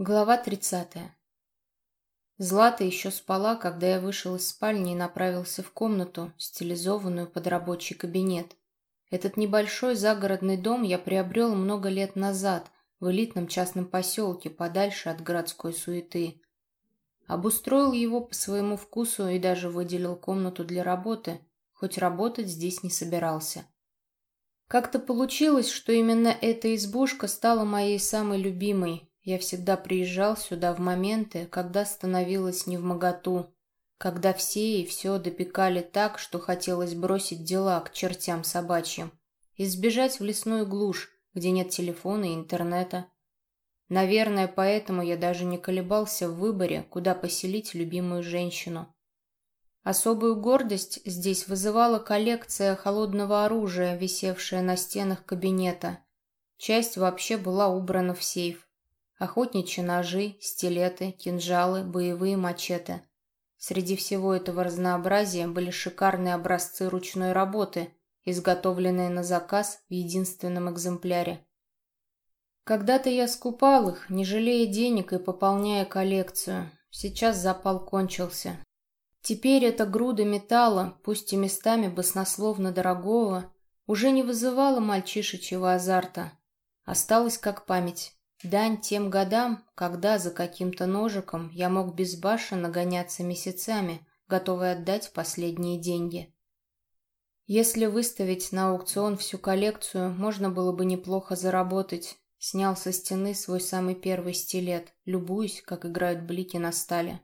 Глава 30. Злата еще спала, когда я вышел из спальни и направился в комнату, стилизованную под рабочий кабинет. Этот небольшой загородный дом я приобрел много лет назад в элитном частном поселке, подальше от городской суеты. Обустроил его по своему вкусу и даже выделил комнату для работы, хоть работать здесь не собирался. Как-то получилось, что именно эта избушка стала моей самой любимой, я всегда приезжал сюда в моменты, когда становилось не в моготу, когда все и все допекали так, что хотелось бросить дела к чертям собачьим и сбежать в лесную глушь, где нет телефона и интернета. Наверное, поэтому я даже не колебался в выборе, куда поселить любимую женщину. Особую гордость здесь вызывала коллекция холодного оружия, висевшая на стенах кабинета. Часть вообще была убрана в сейф. Охотничьи ножи, стилеты, кинжалы, боевые мачете. Среди всего этого разнообразия были шикарные образцы ручной работы, изготовленные на заказ в единственном экземпляре. Когда-то я скупал их, не жалея денег и пополняя коллекцию. Сейчас запал кончился. Теперь эта груда металла, пусть и местами баснословно дорогого, уже не вызывала мальчишечьего азарта. Осталась как память. Дань тем годам, когда за каким-то ножиком я мог безбашенно гоняться месяцами, готовый отдать последние деньги. Если выставить на аукцион всю коллекцию, можно было бы неплохо заработать. Снял со стены свой самый первый стилет, любуюсь, как играют блики на стале.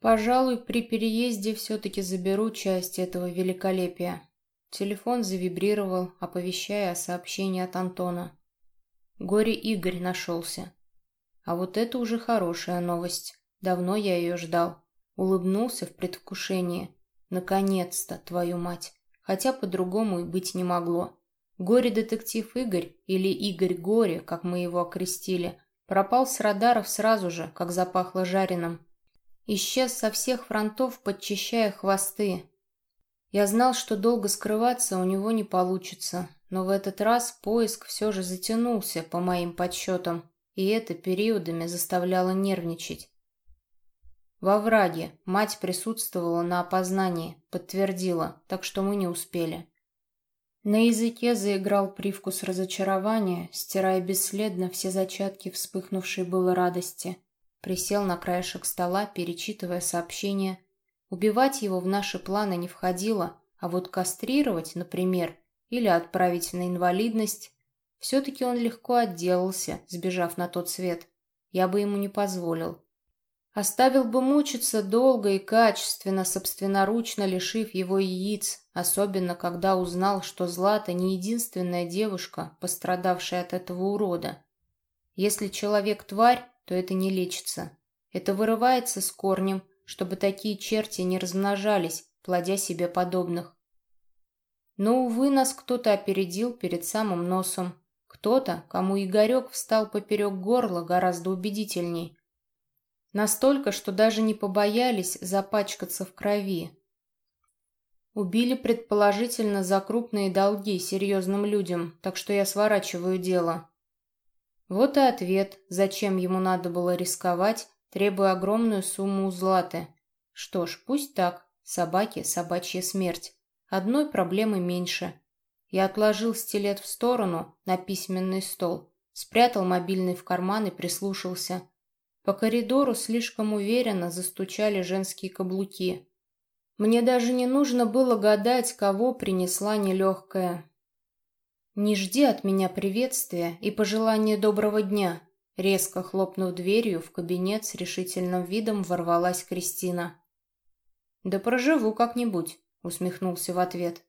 Пожалуй, при переезде все-таки заберу часть этого великолепия. Телефон завибрировал, оповещая о сообщении от Антона. Горе Игорь нашелся. А вот это уже хорошая новость. Давно я ее ждал. Улыбнулся в предвкушении. Наконец-то, твою мать. Хотя по-другому и быть не могло. Горе-детектив Игорь, или Игорь Горе, как мы его окрестили, пропал с радаров сразу же, как запахло жареным. Исчез со всех фронтов, подчищая хвосты. Я знал, что долго скрываться у него не получится, но в этот раз поиск все же затянулся, по моим подсчетам, и это периодами заставляло нервничать. Во враге мать присутствовала на опознании, подтвердила, так что мы не успели. На языке заиграл привкус разочарования, стирая бесследно все зачатки вспыхнувшей было радости. Присел на краешек стола, перечитывая сообщение. Убивать его в наши планы не входило, а вот кастрировать, например, или отправить на инвалидность. Все-таки он легко отделался, сбежав на тот свет. Я бы ему не позволил. Оставил бы мучиться долго и качественно, собственноручно лишив его яиц, особенно когда узнал, что Злата не единственная девушка, пострадавшая от этого урода. Если человек тварь, то это не лечится. Это вырывается с корнем, чтобы такие черти не размножались, плодя себе подобных. Но, увы, нас кто-то опередил перед самым носом. Кто-то, кому Игорек встал поперек горла гораздо убедительней. Настолько, что даже не побоялись запачкаться в крови. Убили, предположительно, за крупные долги серьезным людям, так что я сворачиваю дело. Вот и ответ, зачем ему надо было рисковать, требуя огромную сумму у Златы. Что ж, пусть так. Собаки — собачья смерть. Одной проблемы меньше. Я отложил стилет в сторону, на письменный стол, спрятал мобильный в карман и прислушался. По коридору слишком уверенно застучали женские каблуки. Мне даже не нужно было гадать, кого принесла нелегкая. «Не жди от меня приветствия и пожелания доброго дня», резко хлопнув дверью, в кабинет с решительным видом ворвалась Кристина. «Да проживу как-нибудь», усмехнулся в ответ.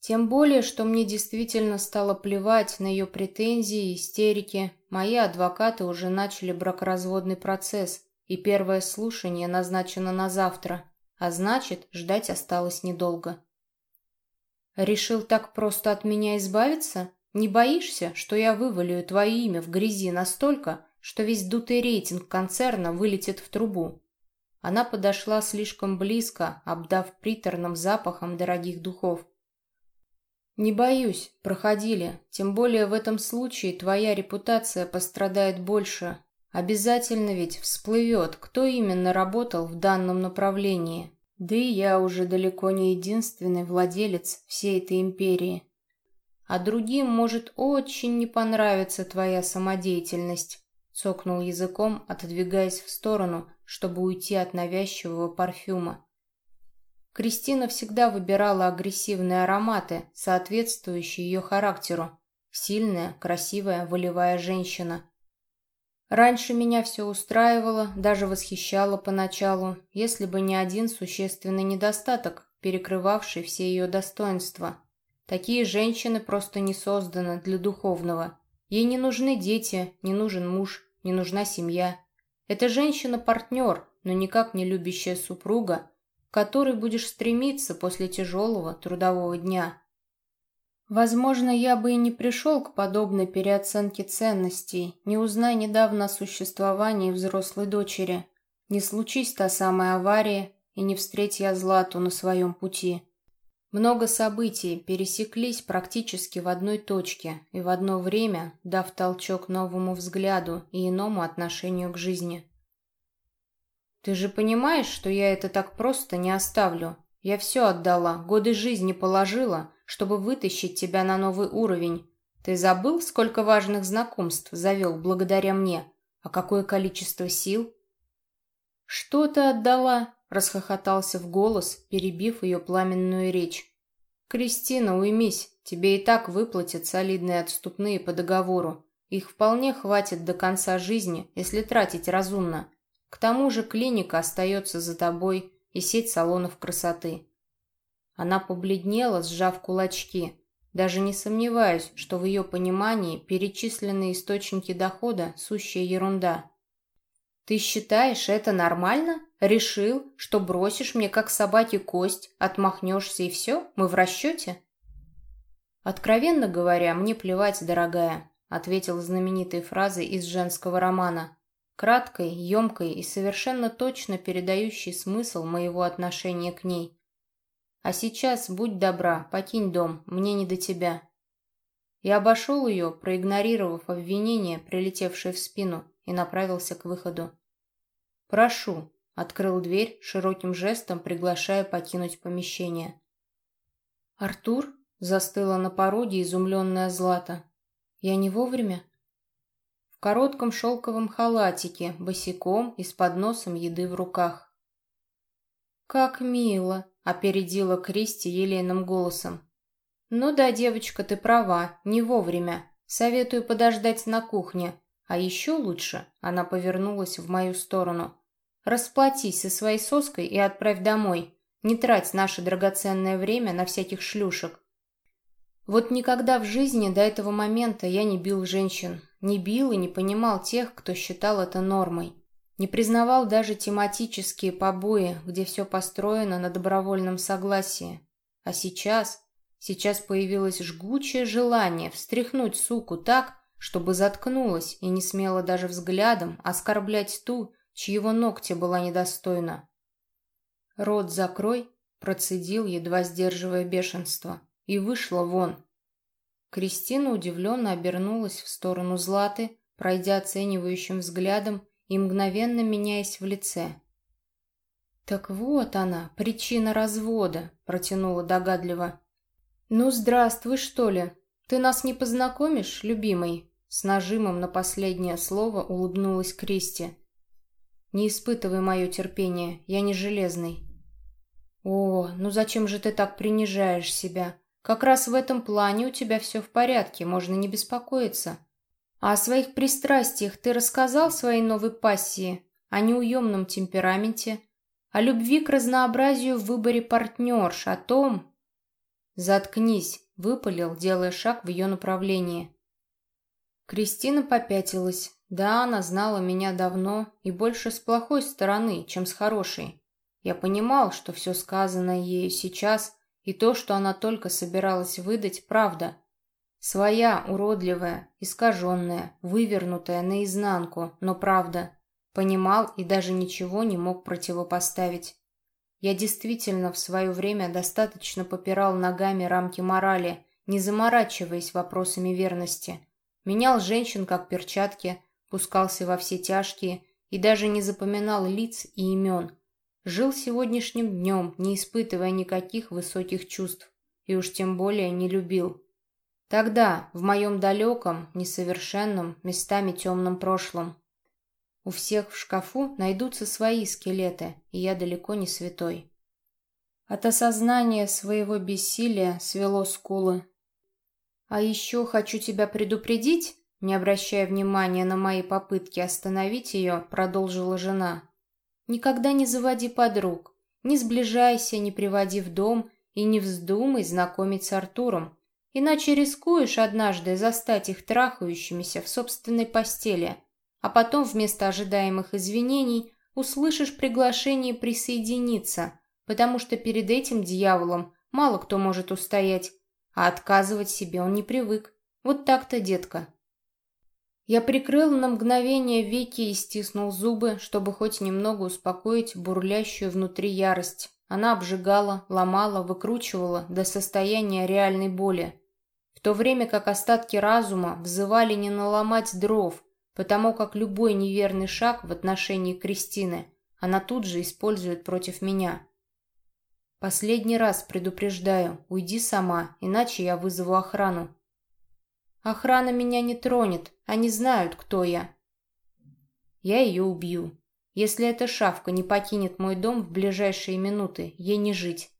Тем более, что мне действительно стало плевать на ее претензии и истерики. Мои адвокаты уже начали бракоразводный процесс, и первое слушание назначено на завтра, а значит, ждать осталось недолго. Решил так просто от меня избавиться? Не боишься, что я вывалю твое имя в грязи настолько, что весь дутый рейтинг концерна вылетит в трубу? Она подошла слишком близко, обдав приторным запахом дорогих духов. «Не боюсь, проходили. Тем более в этом случае твоя репутация пострадает больше. Обязательно ведь всплывет, кто именно работал в данном направлении. Да и я уже далеко не единственный владелец всей этой империи. А другим может очень не понравиться твоя самодеятельность, цокнул языком, отодвигаясь в сторону, чтобы уйти от навязчивого парфюма. Кристина всегда выбирала агрессивные ароматы, соответствующие ее характеру. Сильная, красивая, волевая женщина. Раньше меня все устраивало, даже восхищало поначалу, если бы не один существенный недостаток, перекрывавший все ее достоинства. Такие женщины просто не созданы для духовного. Ей не нужны дети, не нужен муж, не нужна семья. Эта женщина – партнер, но никак не любящая супруга, к которой будешь стремиться после тяжелого трудового дня. Возможно, я бы и не пришел к подобной переоценке ценностей, не узнай недавно о существовании взрослой дочери, не случись та самая авария и не встреть я Злату на своем пути. Много событий пересеклись практически в одной точке и в одно время, дав толчок новому взгляду и иному отношению к жизни. «Ты же понимаешь, что я это так просто не оставлю? Я все отдала, годы жизни положила, чтобы вытащить тебя на новый уровень. Ты забыл, сколько важных знакомств завел благодаря мне? А какое количество сил?» «Что ты отдала?» — расхохотался в голос, перебив ее пламенную речь. «Кристина, уймись, тебе и так выплатят солидные отступные по договору. Их вполне хватит до конца жизни, если тратить разумно. К тому же клиника остается за тобой и сеть салонов красоты». Она побледнела, сжав кулачки. Даже не сомневаюсь, что в ее понимании перечисленные источники дохода – сущая ерунда. «Ты считаешь это нормально? Решил, что бросишь мне как собаке кость, отмахнешься и все? Мы в расчете?» «Откровенно говоря, мне плевать, дорогая», — ответил знаменитой фразой из женского романа, краткой, емкой и совершенно точно передающей смысл моего отношения к ней. «А сейчас, будь добра, покинь дом, мне не до тебя». Я обошел ее, проигнорировав обвинение, прилетевшее в спину, и направился к выходу. «Прошу», — открыл дверь, широким жестом приглашая покинуть помещение. «Артур?» — застыла на пороге изумленная Злата. «Я не вовремя?» В коротком шелковом халатике, босиком и с подносом еды в руках. «Как мило!» — опередила Кристи елейным голосом. «Ну да, девочка, ты права, не вовремя. Советую подождать на кухне. А еще лучше, она повернулась в мою сторону. Расплатись со своей соской и отправь домой. Не трать наше драгоценное время на всяких шлюшек. Вот никогда в жизни до этого момента я не бил женщин. Не бил и не понимал тех, кто считал это нормой. Не признавал даже тематические побои, где все построено на добровольном согласии. А сейчас... Сейчас появилось жгучее желание встряхнуть суку так, чтобы заткнулась и не смела даже взглядом оскорблять ту, чьего ногти была недостойна. «Рот закрой», — процедил, едва сдерживая бешенство, и вышла вон. Кристина удивленно обернулась в сторону Златы, пройдя оценивающим взглядом и мгновенно меняясь в лице. «Так вот она, причина развода», — протянула догадливо. «Ну, здравствуй, что ли? Ты нас не познакомишь, любимый?» С нажимом на последнее слово улыбнулась Кристи. «Не испытывай мое терпение, я не железный». «О, ну зачем же ты так принижаешь себя? Как раз в этом плане у тебя все в порядке, можно не беспокоиться. А о своих пристрастиях ты рассказал своей новой пассии, о неуемном темпераменте, о любви к разнообразию в выборе партнерш, о том...» «Заткнись», — выпалил, делая шаг в ее направлении. Кристина попятилась. Да, она знала меня давно и больше с плохой стороны, чем с хорошей. Я понимал, что все сказанное ею сейчас и то, что она только собиралась выдать, правда. Своя, уродливая, искаженная, вывернутая наизнанку, но правда. Понимал и даже ничего не мог противопоставить. Я действительно в свое время достаточно попирал ногами рамки морали, не заморачиваясь вопросами верности. Менял женщин как перчатки, пускался во все тяжкие и даже не запоминал лиц и имен. Жил сегодняшним днем, не испытывая никаких высоких чувств, и уж тем более не любил. Тогда, в моем далеком, несовершенном, местами темном прошлом. У всех в шкафу найдутся свои скелеты, и я далеко не святой. От осознания своего бессилия свело скулы. «А еще хочу тебя предупредить», не обращая внимания на мои попытки остановить ее, продолжила жена. «Никогда не заводи подруг, не сближайся, не приводи в дом и не вздумай знакомить с Артуром, иначе рискуешь однажды застать их трахающимися в собственной постели, а потом вместо ожидаемых извинений услышишь приглашение присоединиться, потому что перед этим дьяволом мало кто может устоять, а отказывать себе он не привык. Вот так-то, детка. Я прикрыл на мгновение веки и стиснул зубы, чтобы хоть немного успокоить бурлящую внутри ярость. Она обжигала, ломала, выкручивала до состояния реальной боли. В то время как остатки разума взывали не наломать дров, потому как любой неверный шаг в отношении Кристины она тут же использует против меня. Последний раз предупреждаю, уйди сама, иначе я вызову охрану. Охрана меня не тронет, они знают, кто я. Я ее убью. Если эта шавка не покинет мой дом в ближайшие минуты, ей не жить.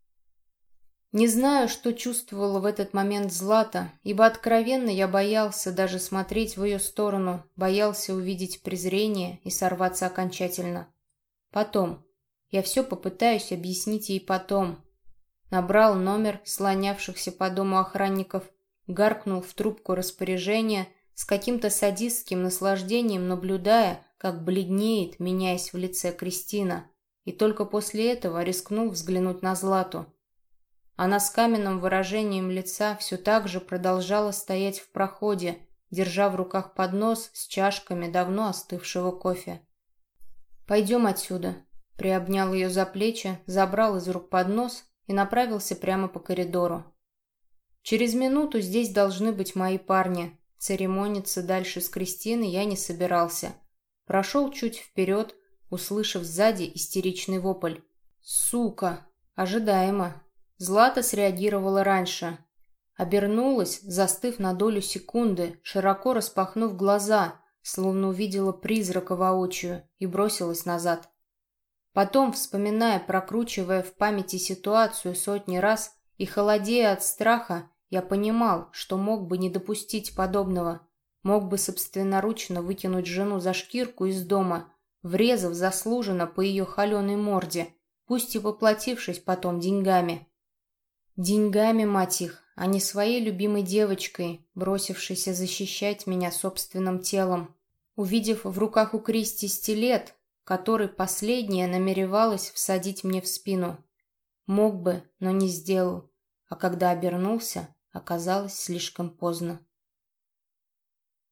Не знаю, что чувствовала в этот момент Злата, ибо откровенно я боялся даже смотреть в ее сторону, боялся увидеть презрение и сорваться окончательно. Потом, я все попытаюсь объяснить ей потом. Набрал номер слонявшихся по дому охранников, гаркнул в трубку распоряжения, с каким-то садистским наслаждением наблюдая, как бледнеет, меняясь в лице Кристина, и только после этого рискнул взглянуть на Злату. Она с каменным выражением лица все так же продолжала стоять в проходе, держа в руках поднос с чашками давно остывшего кофе. «Пойдем отсюда», Приобнял ее за плечи, забрал из рук поднос и направился прямо по коридору. Через минуту здесь должны быть мои парни. Церемониться дальше с Кристиной я не собирался. Прошел чуть вперед, услышав сзади истеричный вопль. «Сука!» Ожидаемо. Злата среагировала раньше. Обернулась, застыв на долю секунды, широко распахнув глаза, словно увидела призрака воочию, и бросилась назад. Потом, вспоминая, прокручивая в памяти ситуацию сотни раз и холодея от страха, я понимал, что мог бы не допустить подобного. Мог бы собственноручно выкинуть жену за шкирку из дома, врезав заслуженно по ее холеной морде, пусть и воплотившись потом деньгами. Деньгами, мать их, а не своей любимой девочкой, бросившейся защищать меня собственным телом. Увидев в руках у Кристи стилет, который последняя намеревалась всадить мне в спину. Мог бы, но не сделал, а когда обернулся, оказалось слишком поздно.